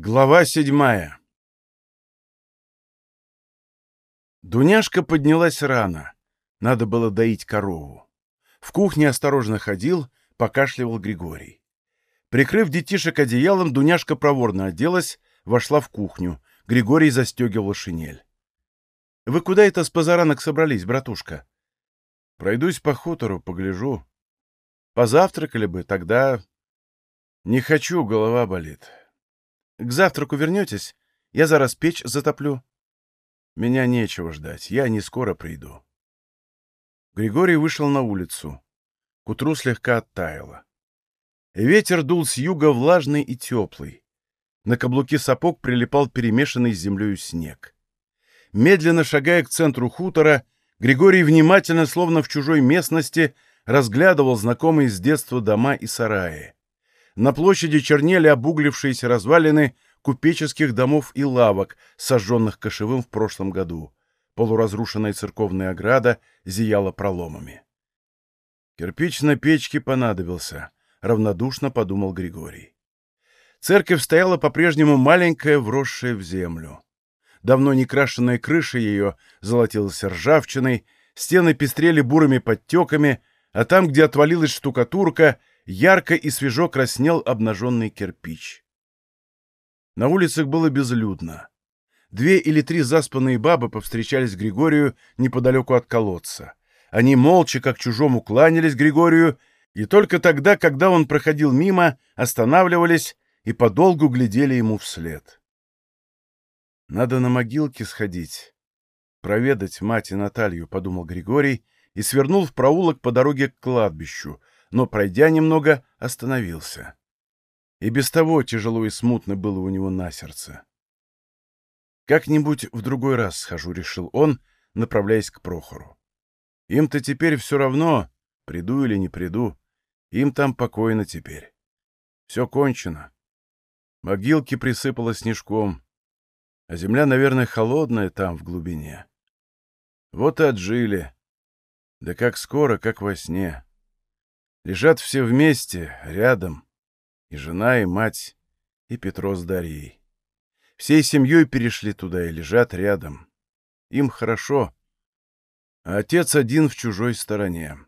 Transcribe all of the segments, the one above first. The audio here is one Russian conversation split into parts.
Глава седьмая Дуняшка поднялась рано. Надо было доить корову. В кухне осторожно ходил, покашливал Григорий. Прикрыв детишек одеялом, Дуняшка проворно оделась, вошла в кухню. Григорий застегивал шинель. — Вы куда это с позаранок собрались, братушка? — Пройдусь по хутору, погляжу. Позавтракали бы, тогда... Не хочу, голова болит. К завтраку вернетесь? Я зараз печь затоплю. Меня нечего ждать, я не скоро приду. Григорий вышел на улицу. К утру слегка оттаяло. Ветер дул с юга влажный и теплый. На каблуки сапог прилипал перемешанный с землей снег. Медленно шагая к центру хутора, Григорий внимательно, словно в чужой местности, разглядывал знакомые с детства дома и сараи. На площади чернели обуглившиеся развалины купеческих домов и лавок, сожженных кошевым в прошлом году. Полуразрушенная церковная ограда зияла проломами. «Кирпич на печке понадобился», — равнодушно подумал Григорий. Церковь стояла по-прежнему маленькая, вросшая в землю. Давно не крашенная крыша ее золотилась ржавчиной, стены пестрели бурыми подтеками, а там, где отвалилась штукатурка, ярко и свежо краснел обнаженный кирпич. На улицах было безлюдно. Две или три заспанные бабы повстречались Григорию неподалеку от колодца. Они молча, как чужому, кланялись Григорию, и только тогда, когда он проходил мимо, останавливались и подолгу глядели ему вслед. «Надо на могилке сходить, проведать мать и Наталью», — подумал Григорий, и свернул в проулок по дороге к кладбищу, но, пройдя немного, остановился. И без того тяжело и смутно было у него на сердце. «Как-нибудь в другой раз схожу», — решил он, направляясь к Прохору. «Им-то теперь все равно, приду или не приду, им там покойно теперь. Все кончено. Могилки присыпало снежком, а земля, наверное, холодная там, в глубине. Вот и отжили. Да как скоро, как во сне. Лежат все вместе, рядом. И жена, и мать, и Петро с Дарьей. Всей семьей перешли туда и лежат рядом. Им хорошо. А отец один в чужой стороне.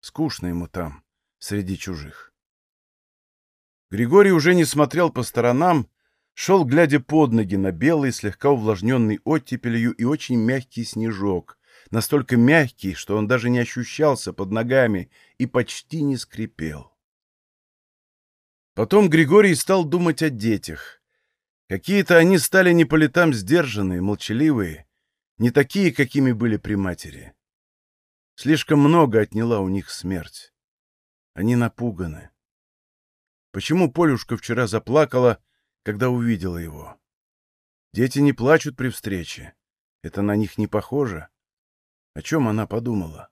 Скучно ему там, среди чужих. Григорий уже не смотрел по сторонам, шел, глядя под ноги на белый, слегка увлажненный оттепелью и очень мягкий снежок, настолько мягкий, что он даже не ощущался под ногами и почти не скрипел. Потом Григорий стал думать о детях. Какие-то они стали не по летам сдержанные, молчаливые, не такие, какими были при матери. Слишком много отняла у них смерть. Они напуганы. Почему Полюшка вчера заплакала, когда увидела его? Дети не плачут при встрече. Это на них не похоже. О чем она подумала?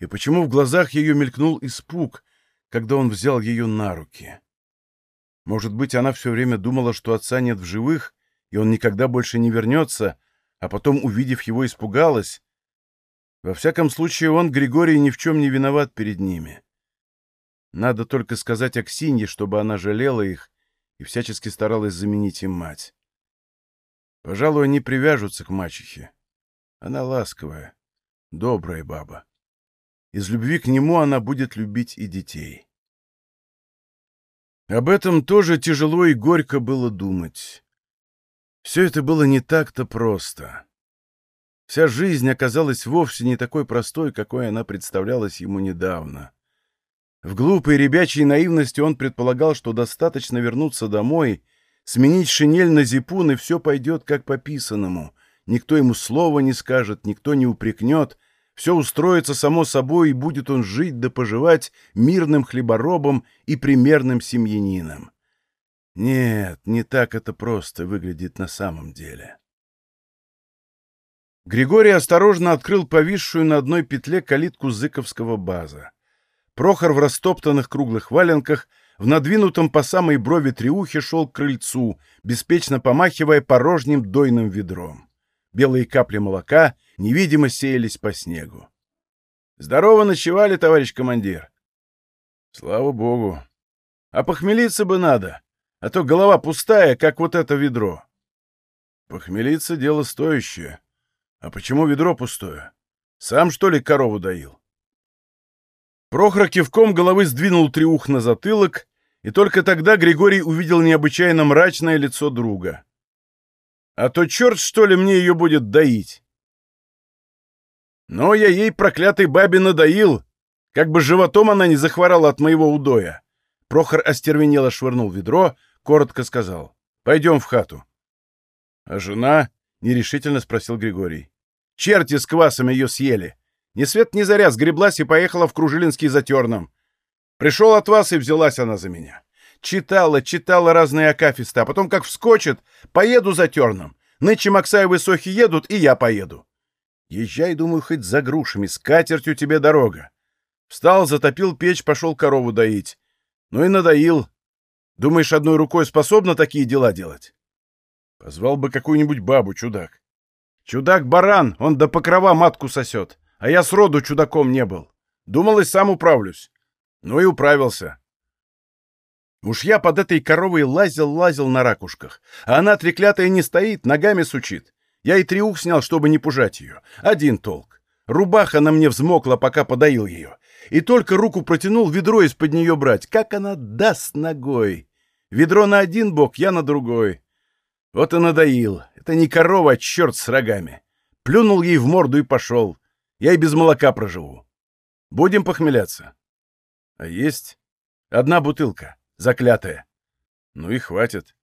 И почему в глазах ее мелькнул испуг, когда он взял ее на руки? Может быть, она все время думала, что отца нет в живых, и он никогда больше не вернется, а потом, увидев его, испугалась? Во всяком случае, он, Григорий, ни в чем не виноват перед ними. Надо только сказать Аксинье, чтобы она жалела их и всячески старалась заменить им мать. Пожалуй, они привяжутся к мачехе. Она ласковая, добрая баба. Из любви к нему она будет любить и детей. Об этом тоже тяжело и горько было думать. Все это было не так-то просто. Вся жизнь оказалась вовсе не такой простой, какой она представлялась ему недавно. В глупой ребячьей наивности он предполагал, что достаточно вернуться домой, сменить шинель на зипун, и все пойдет как по писанному, никто ему слова не скажет, никто не упрекнет, все устроится само собой, и будет он жить да поживать мирным хлеборобом и примерным семьянином. Нет, не так это просто выглядит на самом деле. Григорий осторожно открыл повисшую на одной петле калитку зыковского база. Прохор в растоптанных круглых валенках, в надвинутом по самой брови триухе шел к крыльцу, беспечно помахивая порожним дойным ведром. Белые капли молока невидимо сеялись по снегу. «Здорово ночевали, товарищ командир!» «Слава богу! А похмелиться бы надо! а то голова пустая, как вот это ведро. Похмелиться — дело стоящее. А почему ведро пустое? Сам, что ли, корову доил? Прохор кивком головы сдвинул триух на затылок, и только тогда Григорий увидел необычайно мрачное лицо друга. «А то черт, что ли, мне ее будет доить?» «Но я ей, проклятой бабе, надоил, как бы животом она не захворала от моего удоя». Прохор остервенело швырнул ведро, коротко сказал. «Пойдем в хату». «А жена?» — нерешительно спросил Григорий. «Черти с квасом ее съели. Ни свет ни заря сгреблась и поехала в Кружилинский за терном. Пришел от вас, и взялась она за меня. Читала, читала разные акафисты, а потом как вскочит, поеду за терном. Нынче Максаевы сохи едут, и я поеду. Езжай, думаю, хоть за грушами, с катертью тебе дорога. Встал, затопил печь, пошел корову доить. Ну и надоил. Думаешь, одной рукой способна такие дела делать? Позвал бы какую-нибудь бабу, чудак. Чудак-баран, он до покрова матку сосет. А я сроду чудаком не был. Думал, и сам управлюсь. Ну и управился. Уж я под этой коровой лазил-лазил на ракушках, а она треклятая не стоит, ногами сучит. Я и триух снял, чтобы не пужать ее. Один толк. Рубаха на мне взмокла, пока подоил ее. И только руку протянул ведро из-под нее брать. Как она даст ногой! Ведро на один бок, я на другой. Вот и надоил. Это не корова, а черт с рогами. Плюнул ей в морду и пошел. Я и без молока проживу. Будем похмеляться. А есть одна бутылка, заклятая. Ну и хватит.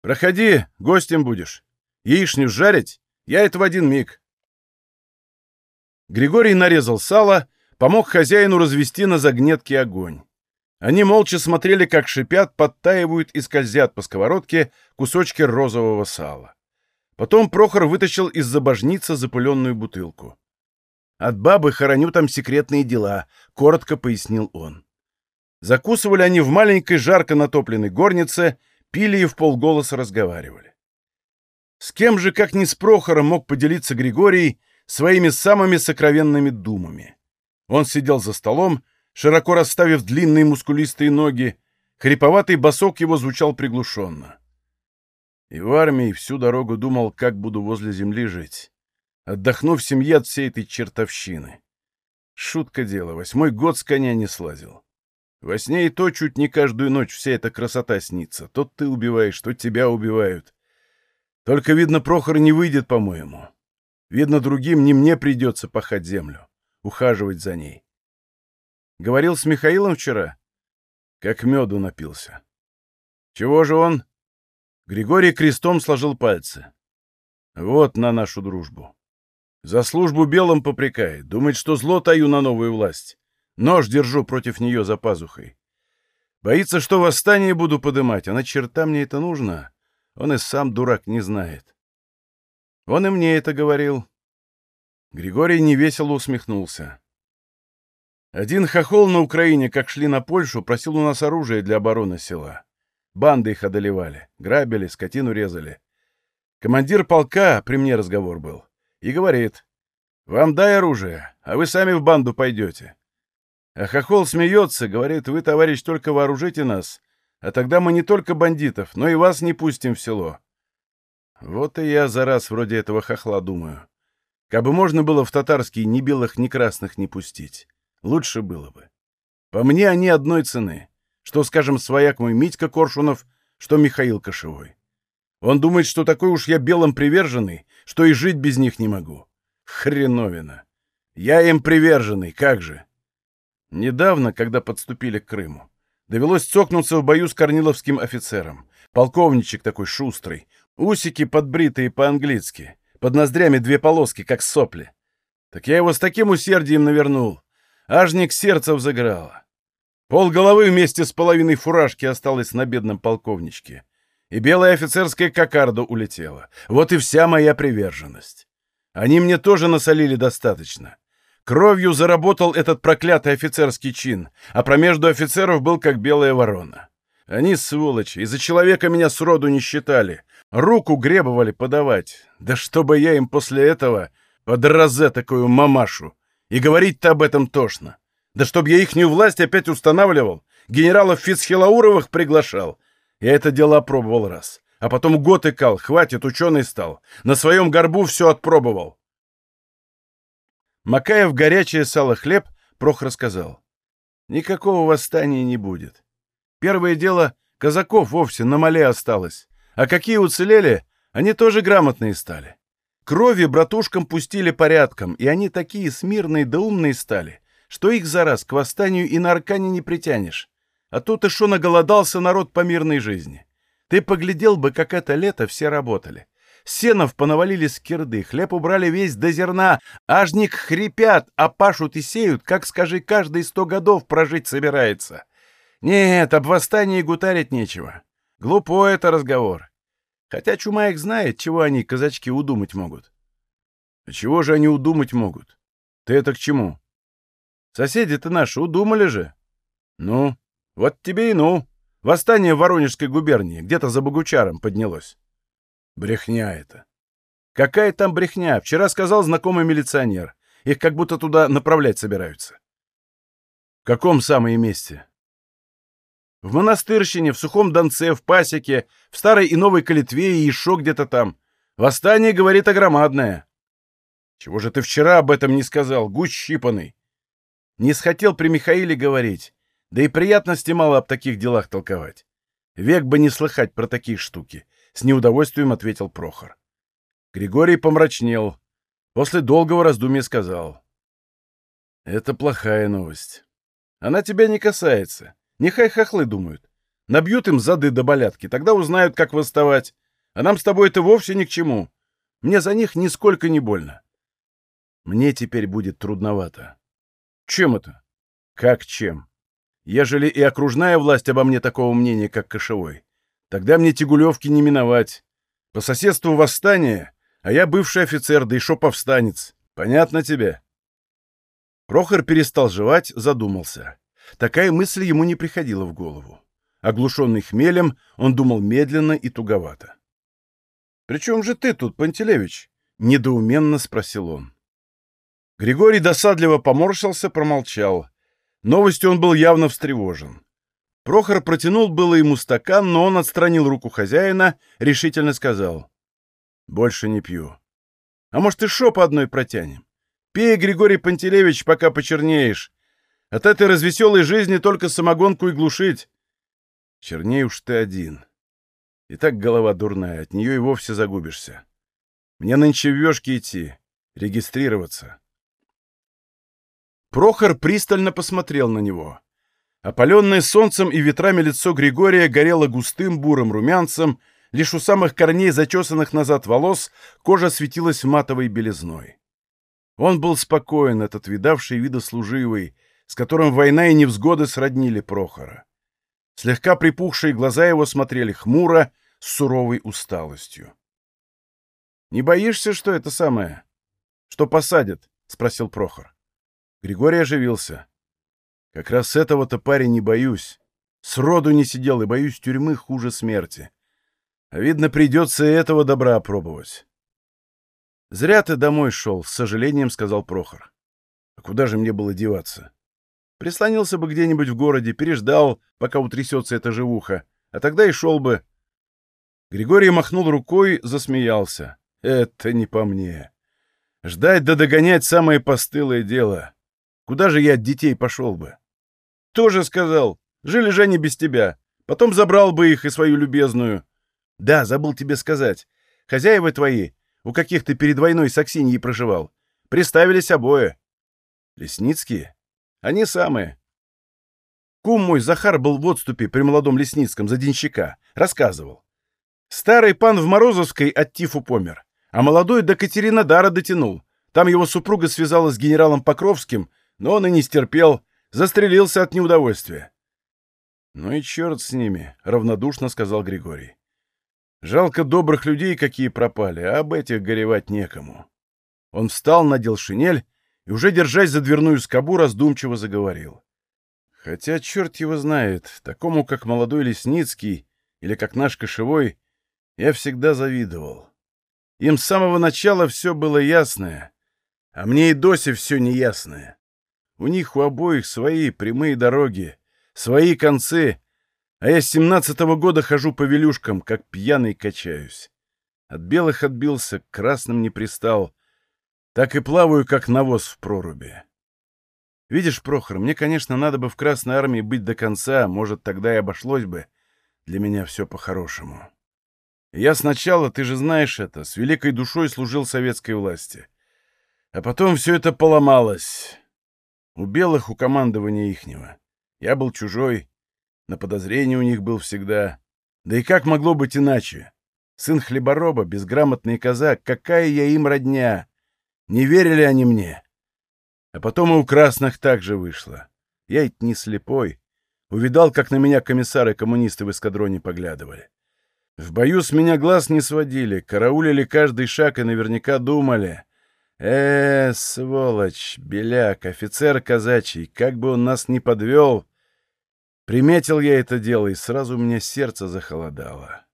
Проходи, гостем будешь. Яичню жарить? Я это в один миг. Григорий нарезал сало, помог хозяину развести на загнетке огонь. Они молча смотрели, как шипят, подтаивают и скользят по сковородке кусочки розового сала. Потом Прохор вытащил из-за божницы запыленную бутылку. От бабы хороню там секретные дела», — коротко пояснил он. Закусывали они в маленькой жарко натопленной горнице, пили и в полголоса разговаривали. С кем же, как не с Прохором, мог поделиться Григорий своими самыми сокровенными думами? Он сидел за столом, широко расставив длинные мускулистые ноги, хриповатый босок его звучал приглушенно. И в армии всю дорогу думал, как буду возле земли жить. Отдохну в семье от всей этой чертовщины. Шутка дело, восьмой год с коня не слазил. Во сне и то чуть не каждую ночь вся эта красота снится. То ты убиваешь, то тебя убивают. Только, видно, Прохор не выйдет, по-моему. Видно, другим не мне придется пахать землю, ухаживать за ней. Говорил с Михаилом вчера? Как меду напился. Чего же он? Григорий крестом сложил пальцы. Вот на нашу дружбу. За службу белым попрекает, думает, что зло таю на новую власть. Нож держу против нее за пазухой. Боится, что восстание буду подымать, а на черта мне это нужно. Он и сам дурак не знает. Он и мне это говорил. Григорий невесело усмехнулся. Один хохол на Украине, как шли на Польшу, просил у нас оружие для обороны села. Банды их одолевали, грабили, скотину резали. Командир полка, при мне разговор был, и говорит, «Вам дай оружие, а вы сами в банду пойдете». А хохол смеется, говорит, «Вы, товарищ, только вооружите нас, а тогда мы не только бандитов, но и вас не пустим в село». Вот и я за раз вроде этого хохла думаю. Кабы можно было в татарские ни белых, ни красных не пустить. Лучше было бы. По мне они одной цены. Что, скажем, свояк мой Митька Коршунов, что Михаил Кошевой. Он думает, что такой уж я белым приверженный, что и жить без них не могу. Хреновина. Я им приверженный, как же. Недавно, когда подступили к Крыму, довелось цокнуться в бою с корниловским офицером. Полковничек такой шустрый, усики подбритые по-английски, под ноздрями две полоски, как сопли. Так я его с таким усердием навернул. Ажник сердца взыграло. Пол головы вместе с половиной фуражки осталось на бедном полковничке и белая офицерская кокарда улетела. Вот и вся моя приверженность. Они мне тоже насолили достаточно. Кровью заработал этот проклятый офицерский чин, а промежду офицеров был как белая ворона. Они, сволочи, из-за человека меня сроду не считали. Руку гребовали подавать. Да чтобы я им после этого под розе такую мамашу. И говорить-то об этом тошно. Да чтоб я ихнюю власть опять устанавливал, генералов Фицхелауровых приглашал. Я это дело опробовал раз. А потом год икал, хватит, ученый стал. На своем горбу все отпробовал. Макая в горячее сало хлеб, Прохор рассказал. Никакого восстания не будет. Первое дело, казаков вовсе на мале осталось. А какие уцелели, они тоже грамотные стали. Крови братушкам пустили порядком, и они такие смирные да умные стали, что их за раз к восстанию и на аркане не притянешь. А тут и шо наголодался народ по мирной жизни. Ты поглядел бы, как это лето все работали. Сенов понавалили скирды, хлеб убрали весь до зерна, ажник хрипят, а пашут и сеют, как, скажи, каждый сто годов прожить собирается. Нет, об восстании гутарить нечего. Глупо это разговор. Хотя чума их знает, чего они, казачки, удумать могут. А чего же они удумать могут? Ты это к чему? Соседи-то наши удумали же. Ну, вот тебе и ну. Восстание в Воронежской губернии, где-то за Богучаром поднялось. Брехня это. Какая там брехня? Вчера сказал знакомый милиционер. Их как будто туда направлять собираются. В каком самое месте? В монастырщине, в Сухом Донце, в Пасеке, в Старой и Новой Калитве и еще где-то там. Восстание, говорит, огромадное. Чего же ты вчера об этом не сказал, гусь щипанный? Не схотел при Михаиле говорить. Да и приятности мало об таких делах толковать. Век бы не слыхать про такие штуки, — с неудовольствием ответил Прохор. Григорий помрачнел. После долгого раздумья сказал. — Это плохая новость. Она тебя не касается. Нехай хохлы думают. Набьют им зады до болятки, тогда узнают, как восставать. А нам с тобой это вовсе ни к чему. Мне за них нисколько не больно. Мне теперь будет трудновато. Чем это? Как чем? Ежели и окружная власть обо мне такого мнения, как Кошевой, тогда мне Тягулевки не миновать. По соседству восстание, а я бывший офицер, да еще повстанец. Понятно тебе?» Прохор перестал жевать, задумался. Такая мысль ему не приходила в голову. Оглушенный хмелем, он думал медленно и туговато. «При чем же ты тут, Пантелевич?» — недоуменно спросил он. Григорий досадливо поморщился, промолчал. Новостью он был явно встревожен. Прохор протянул было ему стакан, но он отстранил руку хозяина, решительно сказал. «Больше не пью. А может, и шо по одной протянем? Пей, Григорий Пантелеевич, пока почернеешь. От этой развеселой жизни только самогонку и глушить. Черней уж ты один. И так голова дурная, от нее и вовсе загубишься. Мне нынче в вешки идти, регистрироваться. Прохор пристально посмотрел на него. Опаленное солнцем и ветрами лицо Григория горело густым бурым румянцем, лишь у самых корней зачесанных назад волос кожа светилась матовой белизной. Он был спокоен, этот видавший вида служивый, с которым война и невзгоды сроднили Прохора. Слегка припухшие глаза его смотрели хмуро, с суровой усталостью. «Не боишься, что это самое? Что посадят?» — спросил Прохор. Григорий оживился. Как раз этого-то парень не боюсь. Сроду не сидел и боюсь тюрьмы хуже смерти. А видно, придется и этого добра опробовать. «Зря ты домой шел», — с сожалением сказал Прохор. «А куда же мне было деваться? Прислонился бы где-нибудь в городе, переждал, пока утрясется эта живуха, а тогда и шел бы». Григорий махнул рукой, засмеялся. «Это не по мне. Ждать да догонять — самое постылое дело. Куда же я от детей пошел бы? Тоже сказал. Жили же они без тебя. Потом забрал бы их и свою любезную. Да, забыл тебе сказать. Хозяева твои, у каких ты перед войной с Аксиньей проживал, приставились обои. Лесницкие? Они самые. Кум мой Захар был в отступе при молодом Лесницком за денщика. Рассказывал. Старый пан в Морозовской от тифу помер, а молодой до Катеринодара дотянул. Там его супруга связалась с генералом Покровским, но он и не стерпел, застрелился от неудовольствия. «Ну и черт с ними», — равнодушно сказал Григорий. «Жалко добрых людей, какие пропали, а об этих горевать некому». Он встал, надел шинель и, уже держась за дверную скобу, раздумчиво заговорил. «Хотя черт его знает, такому, как молодой Лесницкий или как наш Кошевой, я всегда завидовал. Им с самого начала все было ясное, а мне и досе все неясное. У них у обоих свои прямые дороги, свои концы, А я с семнадцатого года хожу по велюшкам, как пьяный качаюсь. От белых отбился, к красным не пристал. Так и плаваю, как навоз в проруби. Видишь, Прохор, мне, конечно, надо бы в Красной Армии быть до конца, может, тогда и обошлось бы. Для меня все по-хорошему. Я сначала, ты же знаешь это, с великой душой служил советской власти. А потом все это поломалось. У белых, у командования ихнего. Я был чужой, на подозрение у них был всегда. Да и как могло быть иначе? Сын хлебороба, безграмотный казак, какая я им родня? Не верили они мне. А потом и у красных так же вышло. Я ведь не слепой. Увидал, как на меня комиссары-коммунисты в эскадроне поглядывали. В бою с меня глаз не сводили, караулили каждый шаг и наверняка думали. Э, сволочь, беляк, офицер казачий, как бы он нас не подвел. Приметил я это дело, и сразу у меня сердце захолодало.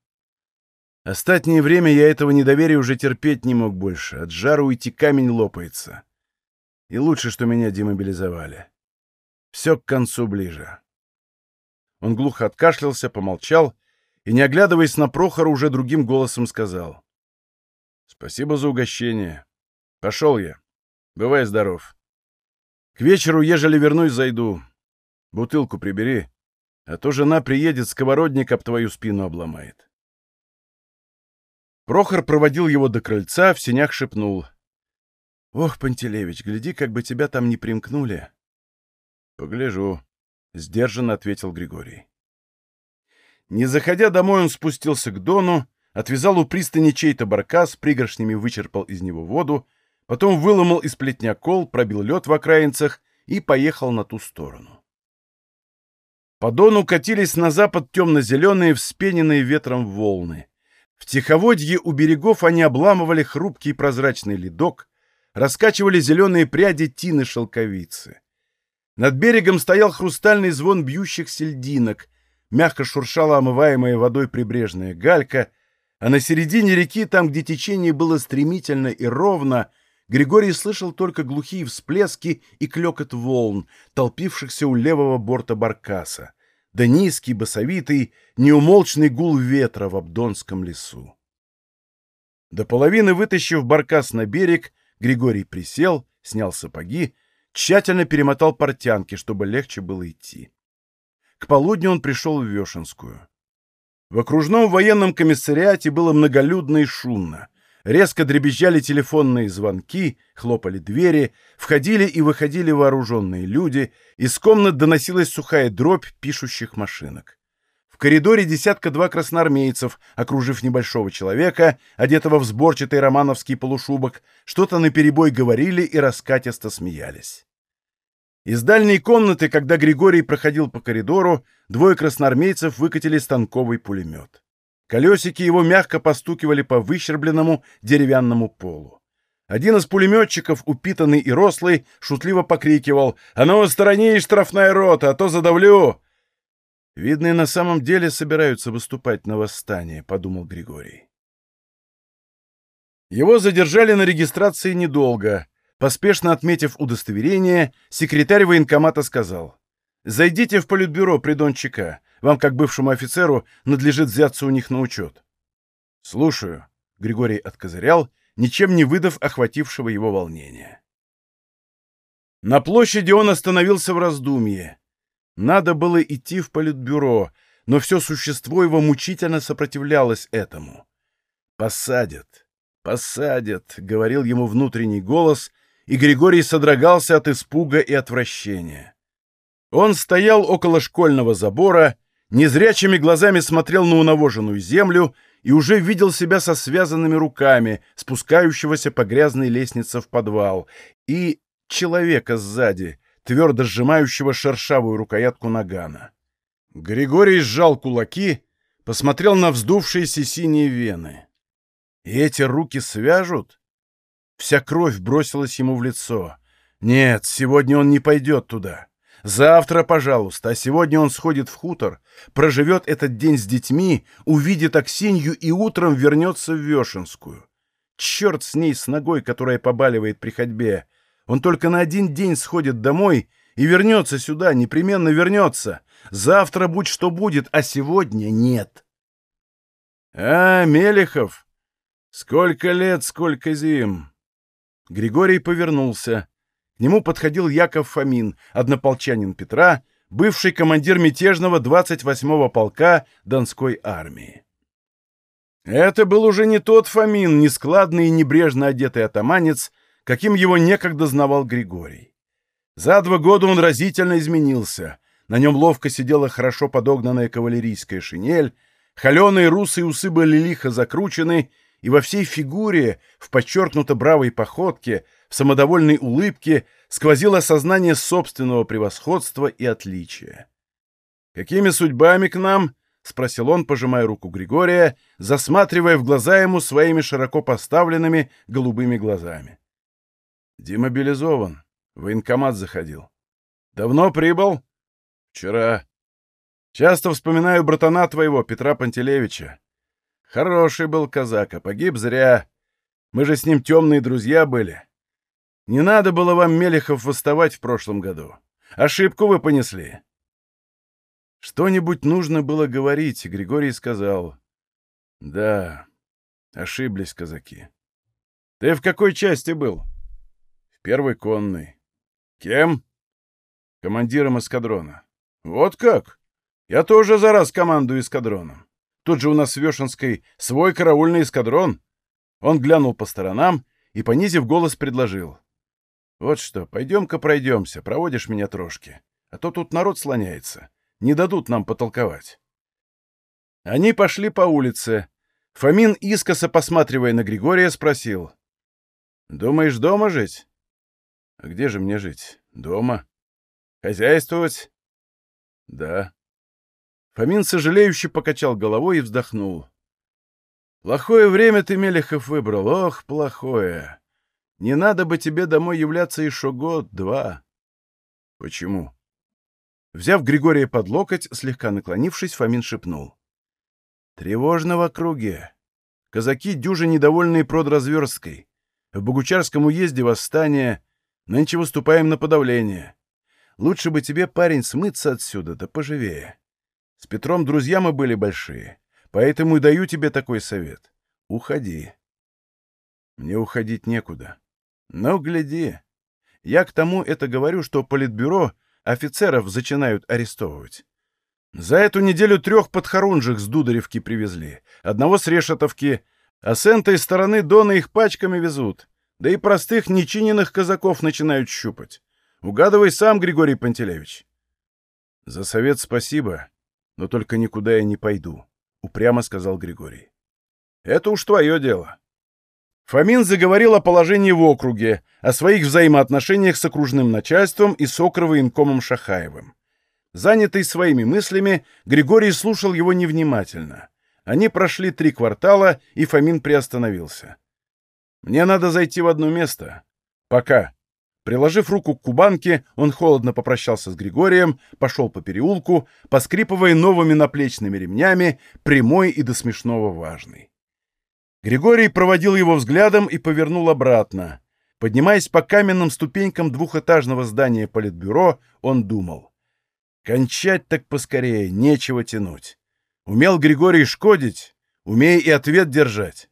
Остатнее время я этого недоверия уже терпеть не мог больше. От жару уйти камень лопается. И лучше, что меня демобилизовали. Все к концу ближе. Он глухо откашлялся, помолчал и, не оглядываясь на Прохора, уже другим голосом сказал. «Спасибо за угощение. Пошел я. Бывай здоров. К вечеру, ежели вернусь, зайду. Бутылку прибери, а то жена приедет, сковородник об твою спину обломает». Прохор проводил его до крыльца, в сенях шепнул. «Ох, Пантелеевич, гляди, как бы тебя там не примкнули». «Погляжу», — сдержанно ответил Григорий. Не заходя домой, он спустился к Дону, отвязал у пристани чей-то баркас, пригоршнями вычерпал из него воду, потом выломал из плетня кол, пробил лед в окраинцах и поехал на ту сторону. По Дону катились на запад темно-зеленые, вспененные ветром волны. В тиховодье у берегов они обламывали хрупкий прозрачный ледок, раскачивали зеленые пряди тины шелковицы. Над берегом стоял хрустальный звон бьющихся льдинок, мягко шуршала омываемая водой прибрежная галька, а на середине реки, там, где течение было стремительно и ровно, Григорий слышал только глухие всплески и клекот волн, толпившихся у левого борта баркаса, да низкий, басовитый, неумолчный гул ветра в Абдонском лесу. До половины вытащив баркас на берег, Григорий присел, снял сапоги, тщательно перемотал портянки, чтобы легче было идти. К полудню он пришел в Вешенскую. В окружном военном комиссариате было многолюдно и шумно. Резко дребезжали телефонные звонки, хлопали двери, входили и выходили вооруженные люди, из комнат доносилась сухая дробь пишущих машинок. В коридоре десятка-два красноармейцев, окружив небольшого человека, одетого в сборчатый романовский полушубок, что-то наперебой говорили и раскатисто смеялись. Из дальней комнаты, когда Григорий проходил по коридору, двое красноармейцев выкатили станковый пулемет. Колесики его мягко постукивали по выщербленному деревянному полу. Один из пулеметчиков, упитанный и рослый, шутливо покрикивал «А ну, стороне штрафная рота, а то задавлю!» «Видно, и на самом деле собираются выступать на восстание», — подумал Григорий. Его задержали на регистрации недолго. Поспешно отметив удостоверение, секретарь военкомата сказал, «Зайдите в политбюро при Дончика. Вам, как бывшему офицеру, надлежит взяться у них на учет». «Слушаю», — Григорий откозырял, ничем не выдав охватившего его волнения. На площади он остановился в раздумье. Надо было идти в политбюро, но все существо его мучительно сопротивлялось этому. «Посадят, посадят», — говорил ему внутренний голос — и Григорий содрогался от испуга и отвращения. Он стоял около школьного забора, незрячими глазами смотрел на унавоженную землю и уже видел себя со связанными руками, спускающегося по грязной лестнице в подвал, и человека сзади, твердо сжимающего шершавую рукоятку нагана. Григорий сжал кулаки, посмотрел на вздувшиеся синие вены. И эти руки свяжут? Вся кровь бросилась ему в лицо. Нет, сегодня он не пойдет туда. Завтра, пожалуйста, а сегодня он сходит в хутор, проживет этот день с детьми, увидит Аксинью и утром вернется в Вешенскую. Черт с ней, с ногой, которая побаливает при ходьбе. Он только на один день сходит домой И вернется сюда, непременно вернется. Завтра будь что будет, а сегодня нет. А, Мелехов! Сколько лет, сколько зим! Григорий повернулся. К нему подходил Яков Фомин, однополчанин Петра, бывший командир мятежного 28-го полка Донской армии. Это был уже не тот Фомин, нескладный и небрежно одетый атаманец, каким его некогда знавал Григорий. За два года он разительно изменился. На нем ловко сидела хорошо подогнанная кавалерийская шинель, холеные русые усы были лихо закручены, и во всей фигуре, в подчеркнуто бравой походке, в самодовольной улыбке сквозило сознание собственного превосходства и отличия. «Какими судьбами к нам?» — спросил он, пожимая руку Григория, засматривая в глаза ему своими широко поставленными голубыми глазами. «Демобилизован. Военкомат заходил. Давно прибыл? Вчера. Часто вспоминаю братана твоего, Петра Пантелеевича. Хороший был казак, а погиб зря. Мы же с ним темные друзья были. Не надо было вам, Мелехов, восставать в прошлом году. Ошибку вы понесли. Что-нибудь нужно было говорить, Григорий сказал. Да, ошиблись казаки. Ты в какой части был? В первой конной. Кем? Командиром эскадрона. Вот как? Я тоже за раз командую эскадроном. Тут же у нас в Вешенской свой караульный эскадрон. Он глянул по сторонам и, понизив голос, предложил. Вот что, пойдем-ка пройдемся, проводишь меня трошки. А то тут народ слоняется. Не дадут нам потолковать. Они пошли по улице. Фомин, искоса посматривая на Григория, спросил. «Думаешь, дома жить?» А где же мне жить? Дома? Хозяйствовать? Да. Фомин сожалеюще покачал головой и вздохнул. Плохое время ты, Мелехов, выбрал. Ох, плохое. Не надо бы тебе домой являться еще год-два. Почему? Взяв Григория под локоть, слегка наклонившись, Фомин шепнул. Тревожно в округе. Казаки дюжи недовольные продразверсткой. В Богучарском уезде восстание, Нынче выступаем на подавление. Лучше бы тебе, парень, смыться отсюда, да поживее. С Петром друзья мы были большие, поэтому и даю тебе такой совет. Уходи. Мне уходить некуда. Но гляди. Я к тому это говорю, что политбюро офицеров зачинают арестовывать. За эту неделю трех подхорунжих с Дударевки привезли, одного с Решетовки, а с этой стороны Дона их пачками везут. Да и простых нечиненных казаков начинают щупать. Угадывай сам, Григорий Пантелеевич. За совет спасибо, но только никуда я не пойду, — упрямо сказал Григорий. Это уж твое дело. Фомин заговорил о положении в округе, о своих взаимоотношениях с окружным начальством и с окровоинкомом Шахаевым. Занятый своими мыслями, Григорий слушал его невнимательно. Они прошли три квартала, и Фомин приостановился. Мне надо зайти в одно место. Пока. Приложив руку к кубанке, он холодно попрощался с Григорием, пошел по переулку, поскрипывая новыми наплечными ремнями, прямой и до смешного важный. Григорий проводил его взглядом и повернул обратно. Поднимаясь по каменным ступенькам двухэтажного здания политбюро, он думал. «Кончать так поскорее, нечего тянуть. Умел Григорий шкодить, умей и ответ держать.